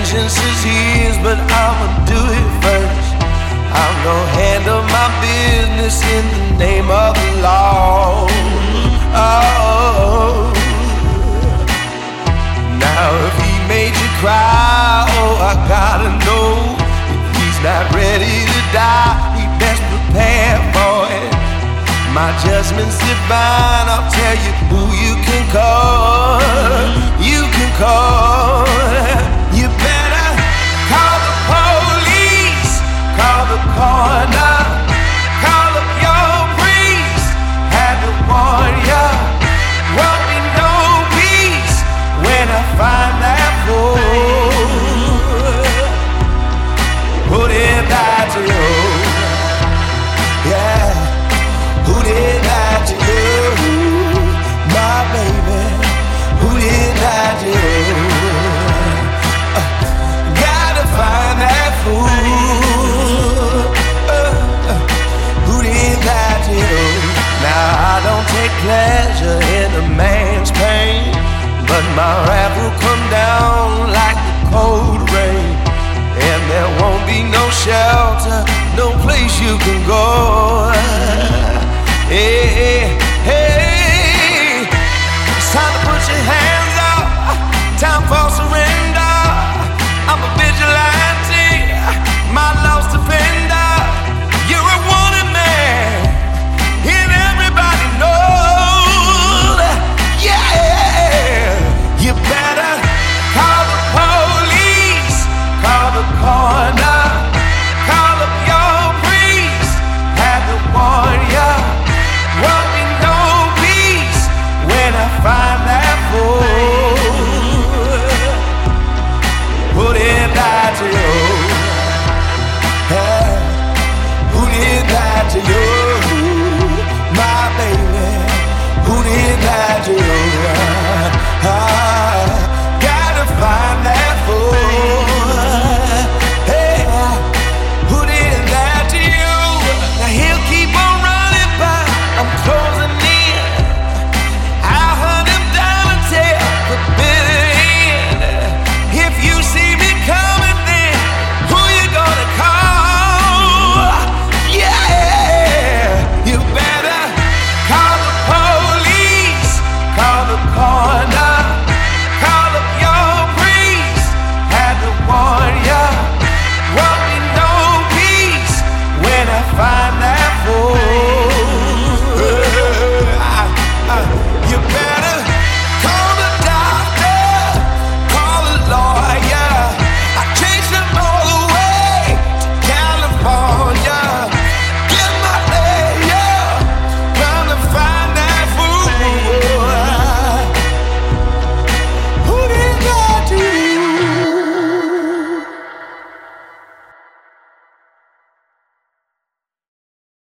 Vengeance is his, but I'ma do it first. I'm gonna handle my business in the name of the law. Oh. Now if he made you cry, oh I gotta know. If he's not ready to die, he best prepare for it. My judgment's divine, I'll tell you who you can call. You can call. But did I do? I